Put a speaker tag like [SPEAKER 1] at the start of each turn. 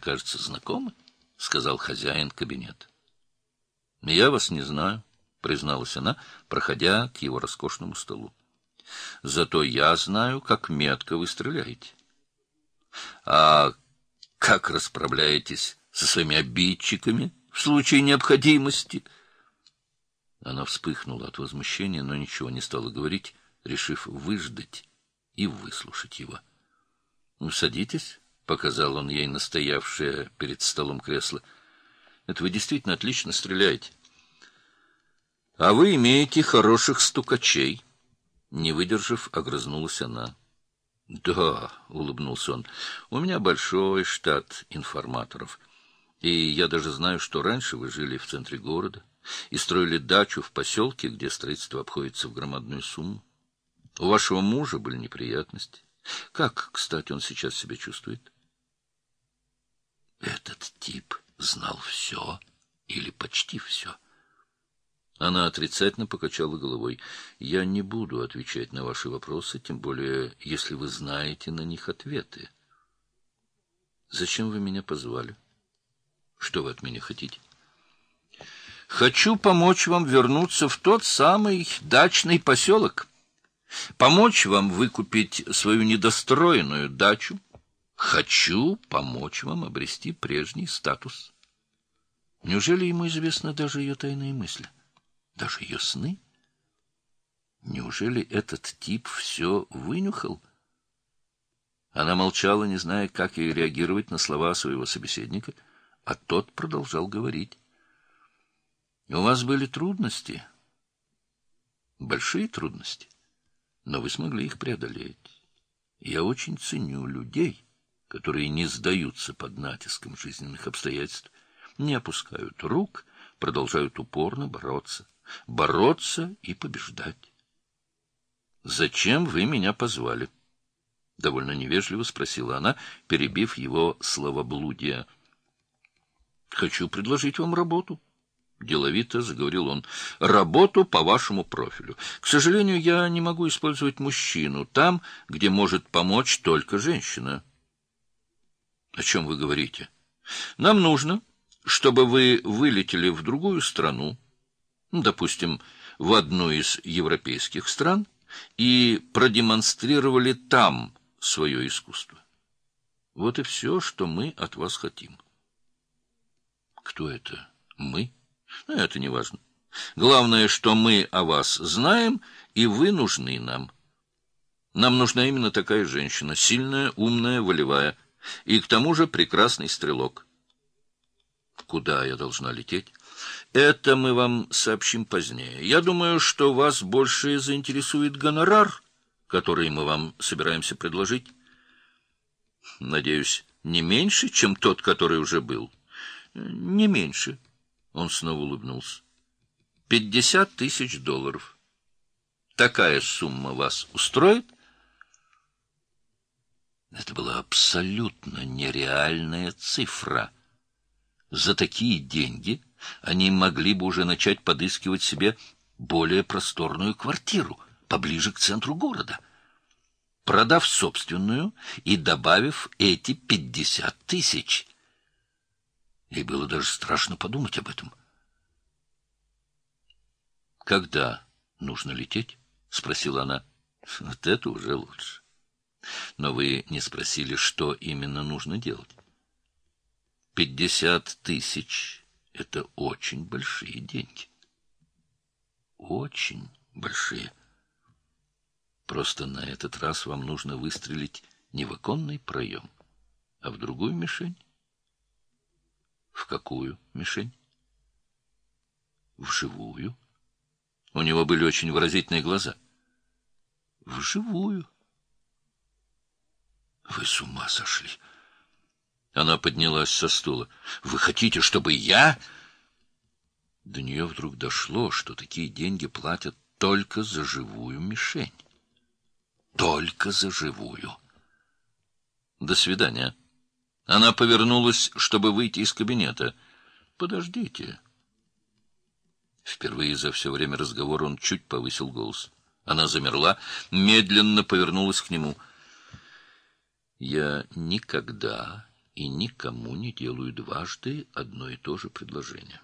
[SPEAKER 1] кажется, знакомы, — сказал хозяин кабинета. — Я вас не знаю, — призналась она, проходя к его роскошному столу. — Зато я знаю, как метко вы стреляете. — А как расправляетесь со своими обидчиками в случае необходимости? Она вспыхнула от возмущения, но ничего не стала говорить, решив выждать и выслушать его. — Ну, садитесь, — показал он ей настоявшее перед столом кресло. — Это вы действительно отлично стреляете. — А вы имеете хороших стукачей. Не выдержав, огрызнулась она. — Да, — улыбнулся он, — у меня большой штат информаторов. И я даже знаю, что раньше вы жили в центре города и строили дачу в поселке, где строительство обходится в громадную сумму. У вашего мужа были неприятности. Как, кстати, он сейчас себя чувствует? Этот тип знал все или почти все. Она отрицательно покачала головой. «Я не буду отвечать на ваши вопросы, тем более, если вы знаете на них ответы. Зачем вы меня позвали? Что вы от меня хотите?» «Хочу помочь вам вернуться в тот самый дачный поселок, помочь вам выкупить свою недостроенную дачу. Хочу помочь вам обрести прежний статус». Неужели ему известны даже ее тайные мысли? — даже ее сны? Неужели этот тип все вынюхал? Она молчала, не зная, как ей реагировать на слова своего собеседника, а тот продолжал говорить. — У вас были трудности, большие трудности, но вы смогли их преодолеть. Я очень ценю людей, которые не сдаются под натиском жизненных обстоятельств, не опускают рук, продолжают упорно бороться бороться и побеждать. «Зачем вы меня позвали?» — довольно невежливо спросила она, перебив его словоблудие. «Хочу предложить вам работу». — деловито заговорил он, — работу по вашему профилю. К сожалению, я не могу использовать мужчину там, где может помочь только женщина. — О чем вы говорите? — Нам нужно, чтобы вы вылетели в другую страну, ну, допустим, в одну из европейских стран и продемонстрировали там свое искусство. Вот и все, что мы от вас хотим. Кто это? Мы? Ну, это не важно. Главное, что мы о вас знаем, и вы нужны нам. Нам нужна именно такая женщина, сильная, умная, волевая, и к тому же прекрасный стрелок. Куда я должна лететь? Это мы вам сообщим позднее. Я думаю, что вас больше заинтересует гонорар, который мы вам собираемся предложить. Надеюсь, не меньше, чем тот, который уже был? Не меньше. Он снова улыбнулся. Пятьдесят тысяч долларов. Такая сумма вас устроит? Это была абсолютно нереальная цифра. За такие деньги они могли бы уже начать подыскивать себе более просторную квартиру, поближе к центру города, продав собственную и добавив эти пятьдесят тысяч. Ей было даже страшно подумать об этом. «Когда нужно лететь?» — спросила она. «Вот это уже лучше. Но вы не спросили, что именно нужно делать. Пятьдесят тысяч это очень большие деньги. Очень большие. Просто на этот раз вам нужно выстрелить не в оконный проем, а в другую мишень. В какую мишень? В живую. У него были очень выразительные глаза. В живую. Вы с ума сошли. Она поднялась со стула. «Вы хотите, чтобы я...» До нее вдруг дошло, что такие деньги платят только за живую мишень. Только за живую. До свидания. Она повернулась, чтобы выйти из кабинета. «Подождите». Впервые за все время разговора он чуть повысил голос. Она замерла, медленно повернулась к нему. «Я никогда и никому не делаю дважды одно и то же предложение.